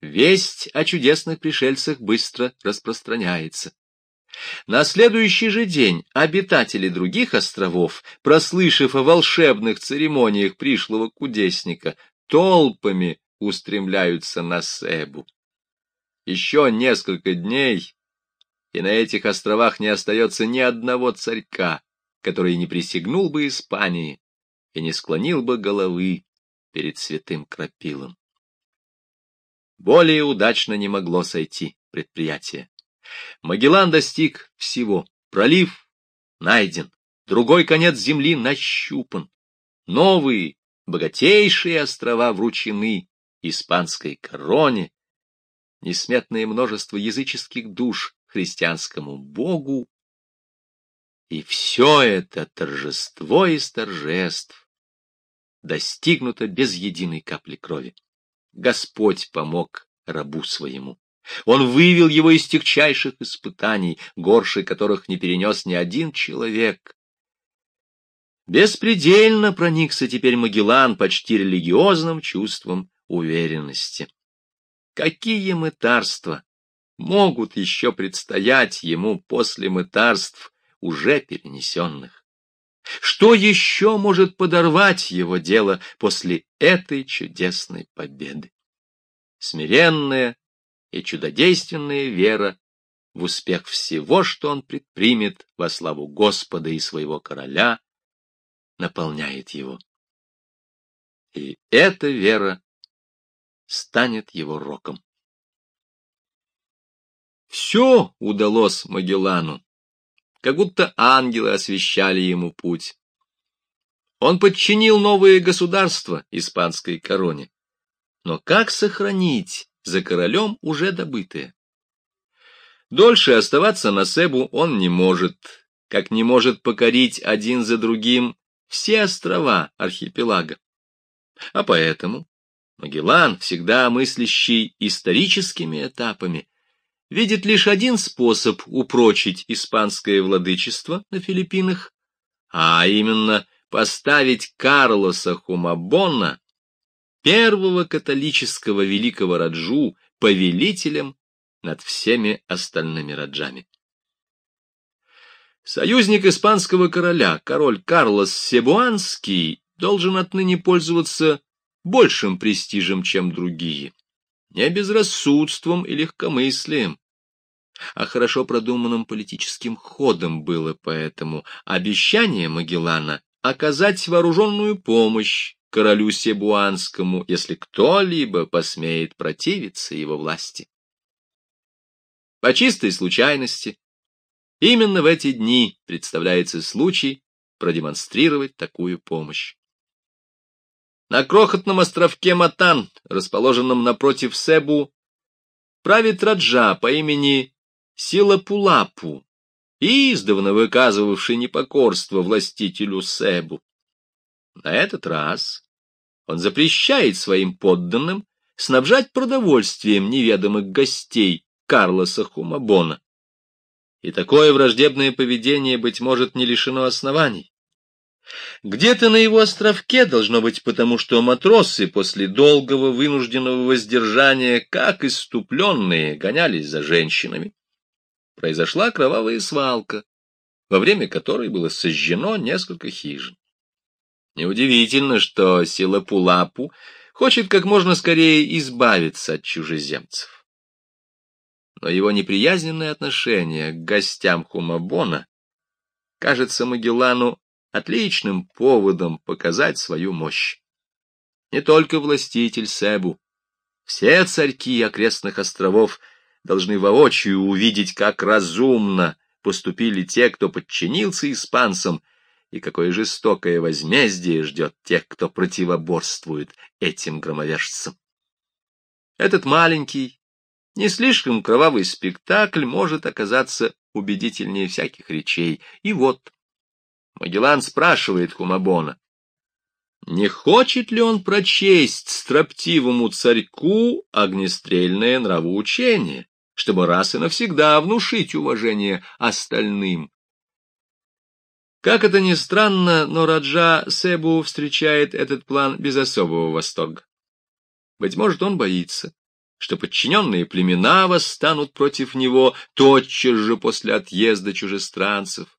весть о чудесных пришельцах быстро распространяется. На следующий же день обитатели других островов, прослышав о волшебных церемониях пришлого кудесника, толпами устремляются на Себу. Еще несколько дней, и на этих островах не остается ни одного царька, который не присягнул бы Испании и не склонил бы головы перед святым крапилом. Более удачно не могло сойти предприятие. Магеллан достиг всего. Пролив найден, другой конец земли нащупан. Новые, богатейшие острова вручены испанской короне. Несметное множество языческих душ христианскому богу. И все это торжество из торжеств достигнуто без единой капли крови. Господь помог рабу своему. Он вывел его из тягчайших испытаний, горше которых не перенес ни один человек. Беспредельно проникся теперь Магеллан почти религиозным чувством уверенности. Какие мытарства могут еще предстоять ему после мытарств, уже перенесенных? Что еще может подорвать его дело после этой чудесной победы? Смиренная и чудодейственная вера в успех всего, что он предпримет во славу Господа и своего короля, наполняет его. И эта вера станет его роком. Все удалось Магеллану, как будто ангелы освещали ему путь. Он подчинил новые государства испанской короне. Но как сохранить за королем уже добытое? Дольше оставаться на Себу он не может, как не может покорить один за другим все острова архипелага. А поэтому Магеллан, всегда мыслящий историческими этапами, видит лишь один способ упрочить испанское владычество на Филиппинах, а именно поставить Карлоса Хумабона, первого католического великого раджу, повелителем над всеми остальными раджами. Союзник испанского короля, король Карлос Себуанский, должен отныне пользоваться большим престижем, чем другие. Не безрассудством и легкомыслием, а хорошо продуманным политическим ходом было поэтому обещание Магеллана оказать вооруженную помощь королю Себуанскому, если кто-либо посмеет противиться его власти. По чистой случайности, именно в эти дни представляется случай продемонстрировать такую помощь. На крохотном островке Матан, расположенном напротив Себу, правит Раджа по имени Силапулапу, издавна выказывавший непокорство властителю Себу. На этот раз он запрещает своим подданным снабжать продовольствием неведомых гостей Карлоса Хумабона. И такое враждебное поведение, быть может, не лишено оснований. Где-то на его островке должно быть потому, что матросы после долгого вынужденного воздержания, как иступленные, гонялись за женщинами. Произошла кровавая свалка, во время которой было сожжено несколько хижин. Неудивительно, что Силапулапу хочет как можно скорее избавиться от чужеземцев. Но его неприязненное отношение к гостям Хумабона кажется Магеллану отличным поводом показать свою мощь. Не только властитель Себу, все царьки окрестных островов должны воочию увидеть, как разумно поступили те, кто подчинился испанцам, и какое жестокое возмездие ждет тех, кто противоборствует этим громовержцам. Этот маленький, не слишком кровавый спектакль может оказаться убедительнее всяких речей. И вот Магеллан спрашивает Хумабона, не хочет ли он прочесть строптивому царьку огнестрельное нравоучение, чтобы раз и навсегда внушить уважение остальным как это ни странно, но Раджа Себу встречает этот план без особого восторга. Быть может, он боится, что подчиненные племена восстанут против него тотчас же после отъезда чужестранцев.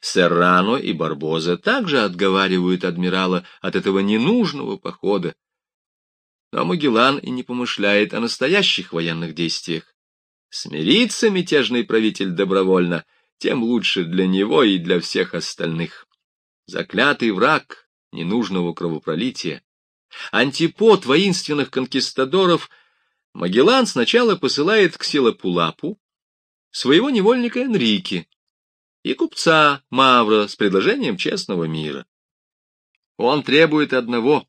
Серрано и Барбоза также отговаривают адмирала от этого ненужного похода. Но Магеллан и не помышляет о настоящих военных действиях. Смирится мятежный правитель добровольно, тем лучше для него и для всех остальных. Заклятый враг ненужного кровопролития, антипод воинственных конкистадоров, Магеллан сначала посылает к Силапулапу своего невольника Энрике, и купца Мавра с предложением честного мира. Он требует одного,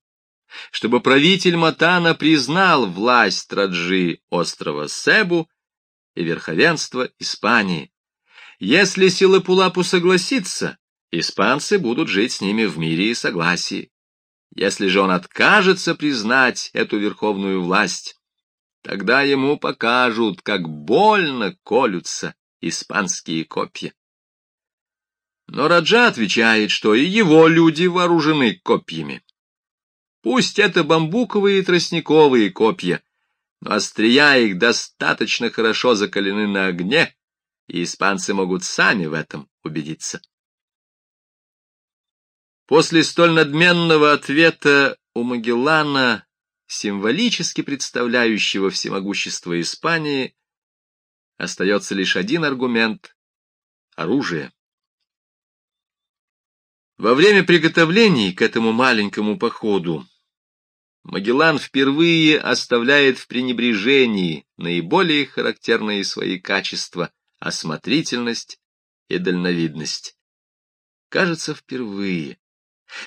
чтобы правитель Матана признал власть Траджи острова Себу и верховенство Испании. Если Силапулапу согласится, испанцы будут жить с ними в мире и согласии. Если же он откажется признать эту верховную власть, тогда ему покажут, как больно колются испанские копья. Но Раджа отвечает, что и его люди вооружены копьями. Пусть это бамбуковые и тростниковые копья, но острия их достаточно хорошо закалены на огне, и испанцы могут сами в этом убедиться. После столь надменного ответа у Магеллана, символически представляющего всемогущество Испании, остается лишь один аргумент — оружие. Во время приготовлений к этому маленькому походу Магеллан впервые оставляет в пренебрежении наиболее характерные свои качества — осмотрительность и дальновидность. Кажется, впервые.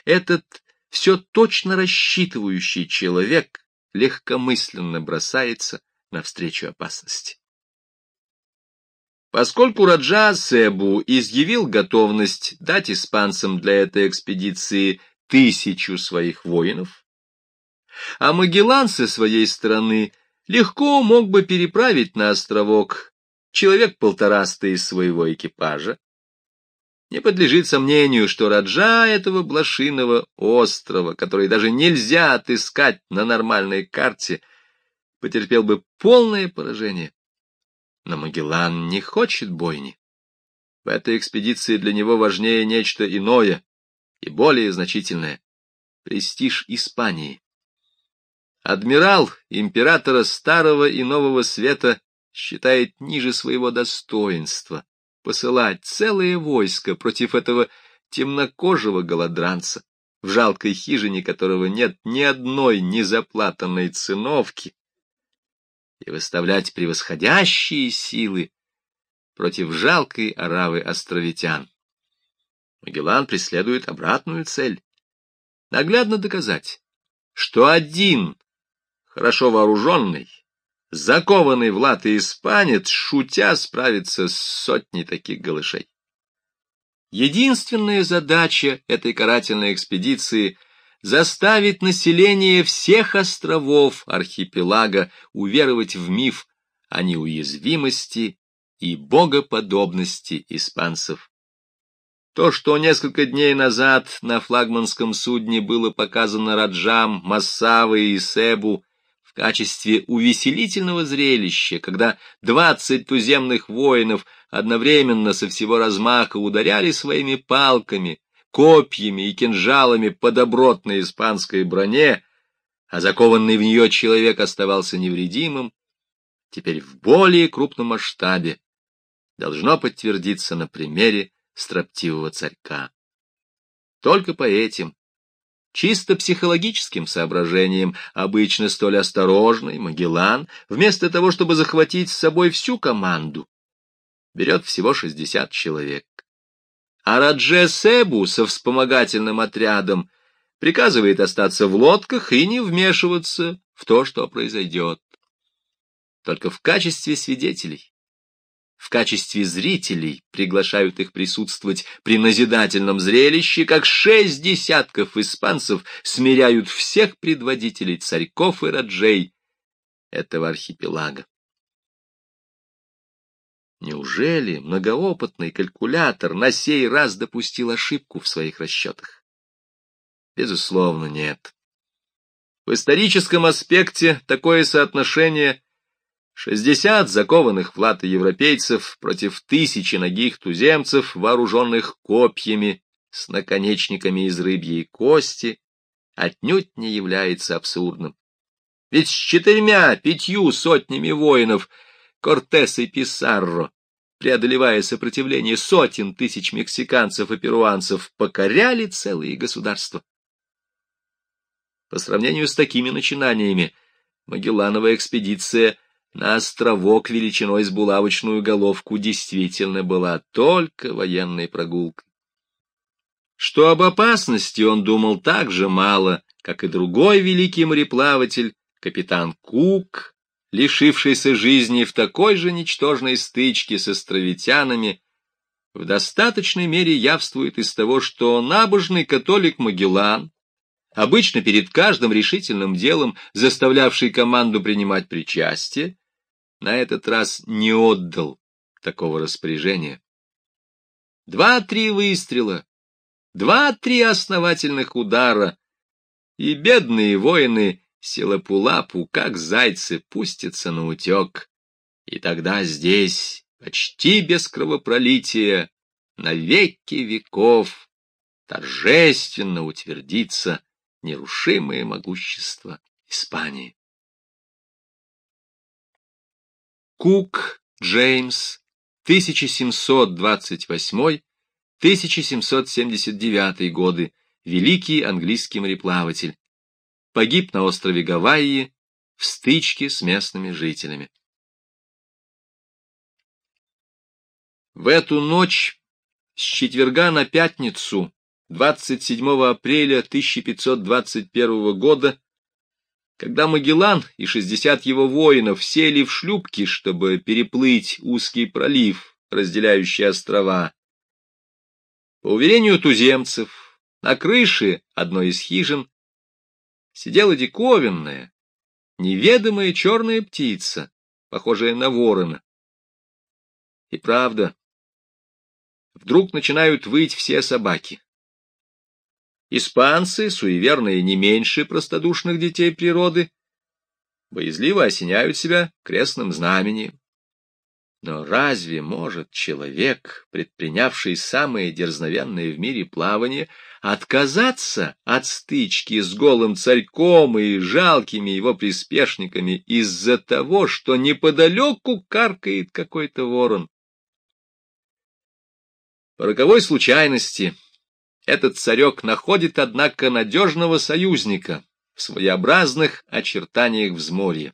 Этот все точно рассчитывающий человек легкомысленно бросается навстречу опасности. Поскольку Раджа Себу изъявил готовность дать испанцам для этой экспедиции тысячу своих воинов, а Магеллан со своей стороны легко мог бы переправить на островок человек полтораста из своего экипажа, не подлежит сомнению, что Раджа этого блошиного острова, который даже нельзя отыскать на нормальной карте, потерпел бы полное поражение. Но Магеллан не хочет бойни. В этой экспедиции для него важнее нечто иное и более значительное — престиж Испании. Адмирал императора Старого и Нового Света считает ниже своего достоинства посылать целое войско против этого темнокожего голодранца, в жалкой хижине которого нет ни одной незаплатанной циновки, и выставлять превосходящие силы против жалкой оравы островитян. Магеллан преследует обратную цель — наглядно доказать, что один хорошо вооруженный, закованный в латы испанец, шутя, справится с сотней таких голышей. Единственная задача этой карательной экспедиции — заставить население всех островов архипелага уверовать в миф о неуязвимости и богоподобности испанцев. То, что несколько дней назад на флагманском судне было показано Раджам, Массавы и Себу качестве увеселительного зрелища, когда двадцать туземных воинов одновременно со всего размаха ударяли своими палками, копьями и кинжалами по добротной испанской броне, а закованный в нее человек оставался невредимым, теперь в более крупном масштабе должно подтвердиться на примере строптивого царька. Только по этим, чисто психологическим соображениям, обычно столь осторожный Магеллан, вместо того, чтобы захватить с собой всю команду, берет всего 60 человек. А Радже Себу со вспомогательным отрядом приказывает остаться в лодках и не вмешиваться в то, что произойдет. Только в качестве свидетелей, в качестве зрителей приглашают их присутствовать при назидательном зрелище, как шесть десятков испанцев смиряют всех предводителей царьков и раджей этого архипелага. Неужели многоопытный калькулятор на сей раз допустил ошибку в своих расчетах? Безусловно, нет. В историческом аспекте такое соотношение 60 закованных в латы европейцев против тысячи ногих туземцев, вооруженных копьями с наконечниками из рыбьей кости, отнюдь не является абсурдным. Ведь с четырьмя-пятью сотнями воинов Кортес и Писарро, преодолевая сопротивление сотен тысяч мексиканцев и перуанцев, покоряли целые государства. По сравнению с такими начинаниями, Магелланова экспедиция на островок величиной с булавочную головку действительно была только военной прогулкой. Что об опасности он думал так же мало, как и другой великий мореплаватель, капитан Кук, лишившийся жизни в такой же ничтожной стычке с островитянами, в достаточной мере явствует из того, что набожный католик Магеллан, обычно перед каждым решительным делом заставлявший команду принимать причастие, на этот раз не отдал такого распоряжения. Два-три выстрела, два-три основательных удара, и бедные воины Силапулапу, как зайцы, пустятся на утек, и тогда здесь, почти без кровопролития, на веки веков, торжественно утвердится нерушимое могущество Испании. Кук Джеймс, 1728-1779 годы, великий английский мореплаватель. Погиб на острове Гавайи в стычке с местными жителями. В эту ночь с четверга на пятницу 27 апреля 1521 года, когда Магеллан и 60 его воинов сели в шлюпки, чтобы переплыть узкий пролив, разделяющий острова. По уверению туземцев, на крыше одной из хижин сидела диковинная, неведомая черная птица, похожая на ворона. И правда, вдруг начинают выть все собаки. Испанцы, суеверные не меньше простодушных детей природы, боязливо осеняют себя крестным знамением. Но разве может человек, предпринявший самое дерзновенное в мире плавание, отказаться от стычки с голым царьком и жалкими его приспешниками из-за того, что неподалеку каркает какой-то ворон? По роковой случайности этот царек находит, однако, надежного союзника в своеобразных очертаниях взморья.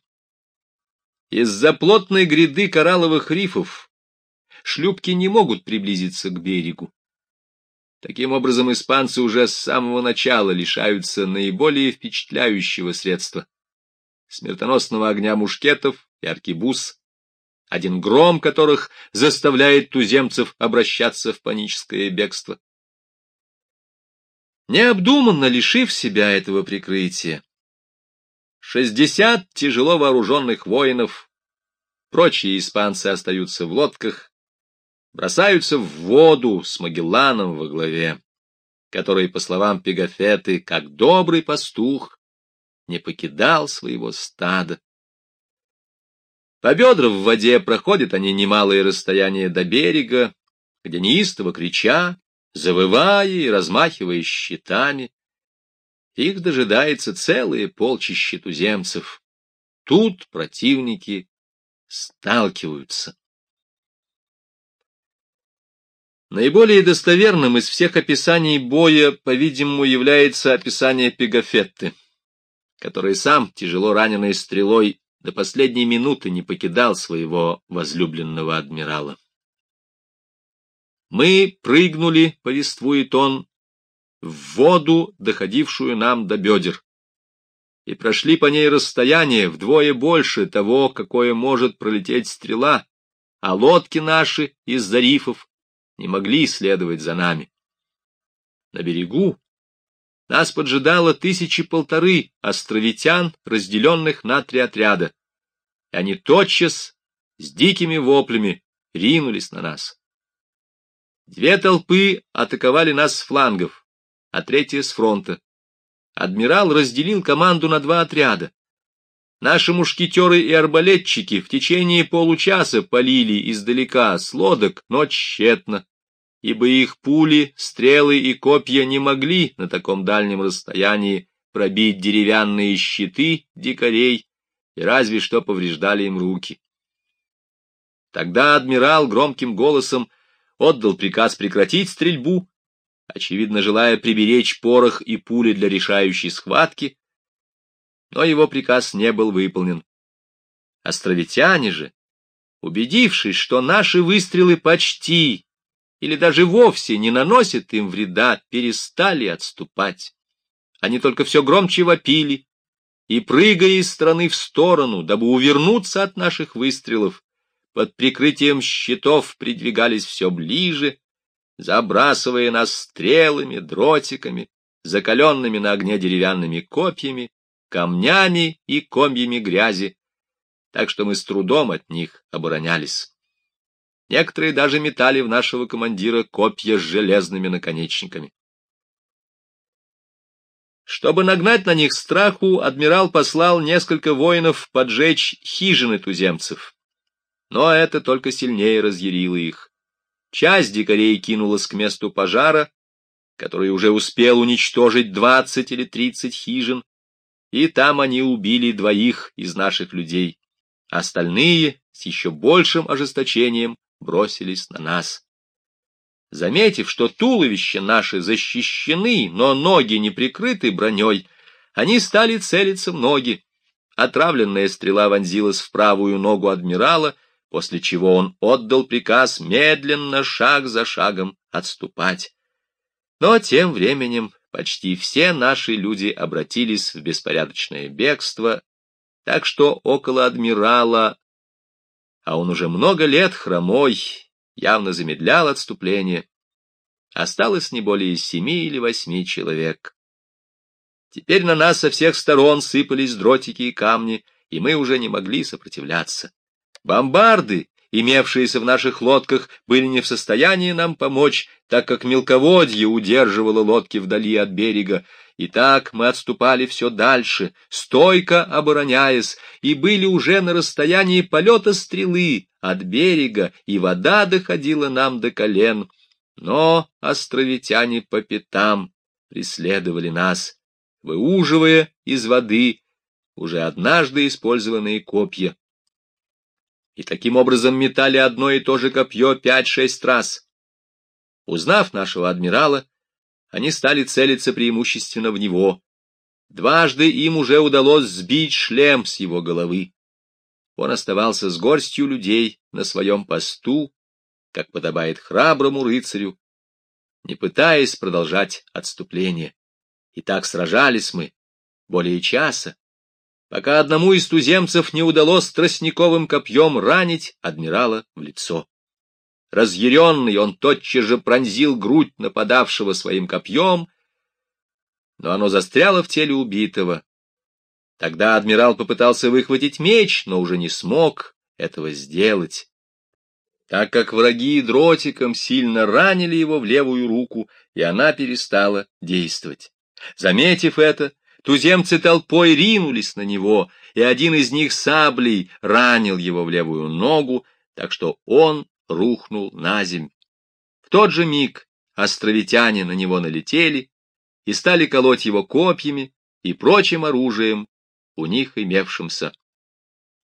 Из-за плотной гряды коралловых рифов шлюпки не могут приблизиться к берегу. Таким образом, испанцы уже с самого начала лишаются наиболее впечатляющего средства — смертоносного огня мушкетов и аркебуз, один гром которых заставляет туземцев обращаться в паническое бегство. Необдуманно лишив себя этого прикрытия, шестьдесят тяжело вооруженных воинов, прочие испанцы остаются в лодках, бросаются в воду с Магелланом во главе, который, по словам Пегафеты, как добрый пастух, не покидал своего стада. По бедра в воде проходят они немалые расстояния до берега, где неистово крича, завывая и размахивая щитами. Их дожидается целое полчище туземцев. Тут противники сталкиваются. Наиболее достоверным из всех описаний боя, по-видимому, является описание Пегафетты, который сам, тяжело раненой стрелой, до последней минуты не покидал своего возлюбленного адмирала. Мы прыгнули, повествует он, в воду, доходившую нам до бедер, и прошли по ней расстояние вдвое больше того, какое может пролететь стрела, а лодки наши из-за рифов не могли следовать за нами. На берегу нас поджидало тысячи полторы островитян, разделенных на три отряда, и они тотчас с дикими воплями ринулись на нас. Две толпы атаковали нас с флангов, а третья с фронта. адмирал разделил команду на два отряда. Наши мушкетеры и арбалетчики в течение получаса полили издалека с лодок, но тщетно, ибо их пули, стрелы и копья не могли на таком дальнем расстоянии пробить деревянные щиты дикарей и разве что повреждали им руки. Тогда адмирал громким голосом отдал приказ прекратить стрельбу, очевидно, желая приберечь порох и пули для решающей схватки, но его приказ не был выполнен. Островитяне же, убедившись, что наши выстрелы почти или даже вовсе не наносят им вреда, перестали отступать. Они только все громче вопили и, прыгая из стороны в сторону, дабы увернуться от наших выстрелов, под прикрытием щитов придвигались все ближе, забрасывая нас стрелами, дротиками, закаленными на огне деревянными копьями, камнями и комьями грязи, так что мы с трудом от них оборонялись. Некоторые даже метали в нашего командира копья с железными наконечниками. Чтобы нагнать на них страху, адмирал послал несколько воинов поджечь хижины туземцев. Но это только сильнее разъярило их. Часть дикарей кинулась к месту пожара, который уже успел уничтожить двадцать или тридцать хижин, и там они убили двоих из наших людей. Остальные с еще большим ожесточением бросились на нас. Заметив, что туловища наши защищены, но ноги не прикрыты броней, они стали целиться в ноги. Отравленная стрела вонзилась в правую ногу адмирала, после чего он отдал приказ медленно, шаг за шагом, отступать. Но тем временем почти все наши люди обратились в беспорядочное бегство, так что около адмирала, а он уже много лет хромой, явно замедлял отступление, осталось не более семи или восьми человек. Теперь на нас со всех сторон сыпались дротики и камни, и мы уже не могли сопротивляться. Бомбарды, имевшиеся в наших лодках, были не в состоянии нам помочь, так как мелководье удерживало лодки вдали от берега. И так мы отступали все дальше, стойко обороняясь, и были уже на расстоянии полета стрелы от берега, и вода доходила нам до колен. Но островитяне по пятам преследовали нас, выуживая из воды уже однажды использованные копья и таким образом метали одно и то же копье пять-шесть раз. Узнав нашего адмирала, они стали целиться преимущественно в него. Дважды им уже удалось сбить шлем с его головы. Он оставался с горстью людей на своем посту, как подобает храброму рыцарю, не пытаясь продолжать отступление. И так сражались мы более часа, пока одному из туземцев не удалось тростниковым копьем ранить адмирала в лицо. Разъяренный он тотчас же пронзил грудь нападавшего своим копьем, но оно застряло в теле убитого. Тогда адмирал попытался выхватить меч, но уже не смог этого сделать, так как враги дротиком сильно ранили его в левую руку, и она перестала действовать. Заметив это, Туземцы толпой ринулись на него, и один из них саблей ранил его в левую ногу, так что он рухнул на земь. В тот же миг островитяне на него налетели и стали колоть его копьями и прочим оружием, у них имевшимся.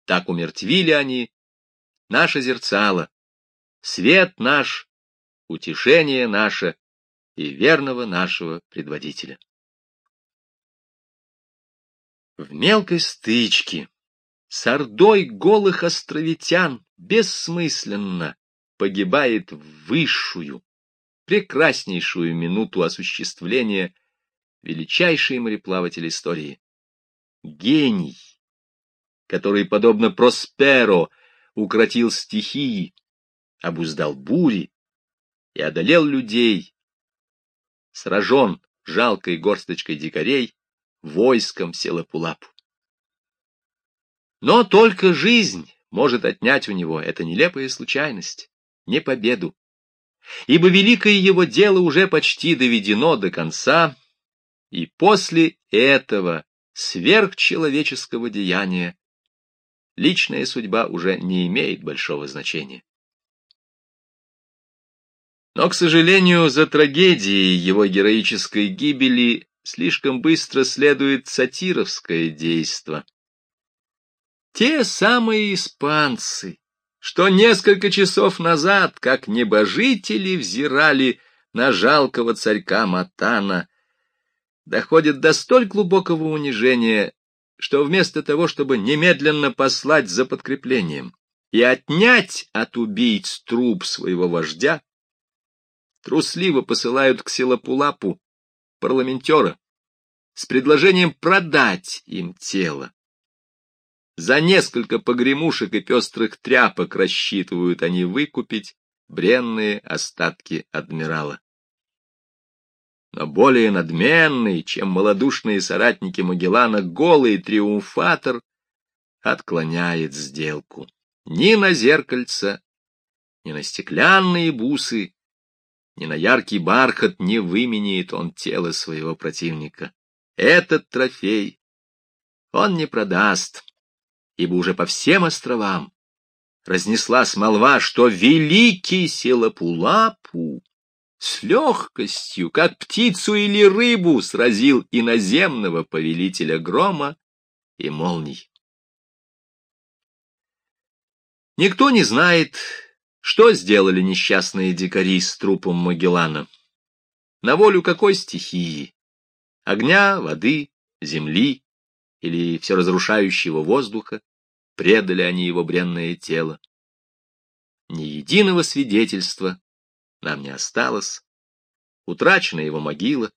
Так умертвили они наше зерцало, свет наш, утешение наше и верного нашего предводителя. В мелкой стычке с ордой голых островитян бессмысленно погибает в высшую, прекраснейшую минуту осуществления величайший мореплаватель истории. Гений, который, подобно Просперо, укротил стихии, обуздал бури и одолел людей, сражен жалкой горсточкой дикарей, войском Селапулапу. Но только жизнь может отнять у него, это нелепая случайность, не победу. Ибо великое его дело уже почти доведено до конца, И после этого сверхчеловеческого деяния личная судьба уже не имеет большого значения. Но, к сожалению, за трагедией его героической гибели слишком быстро следует сатировское действо. Те самые испанцы, что несколько часов назад, как небожители, взирали на жалкого царька Матана, доходят до столь глубокого унижения, что вместо того, чтобы немедленно послать за подкреплением и отнять от убийц труп своего вождя, трусливо посылают к Силапулапу парламентера с предложением продать им тело. За несколько погремушек и пестрых тряпок рассчитывают они выкупить бренные остатки адмирала. Но более надменный, чем малодушные соратники Магеллана, голый триумфатор отклоняет сделку. Ни на зеркальце, ни на стеклянные бусы ни на яркий бархат не выменяет он тело своего противника. Этот трофей он не продаст, ибо уже по всем островам разнеслась молва, что великий Селапулапу с легкостью, как птицу или рыбу, сразил иноземного повелителя грома и молний. Никто не знает, что сделали несчастные дикари с трупом Магеллана? На волю какой стихии? Огня, воды, земли или все разрушающего воздуха предали они его бренное тело? Ни единого свидетельства нам не осталось. Утрачена его могила.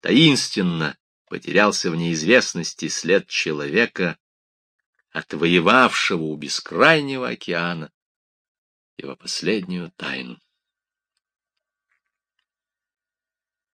Таинственно потерялся в неизвестности след человека, отвоевавшего у бескрайнего океана его последнюю тайну.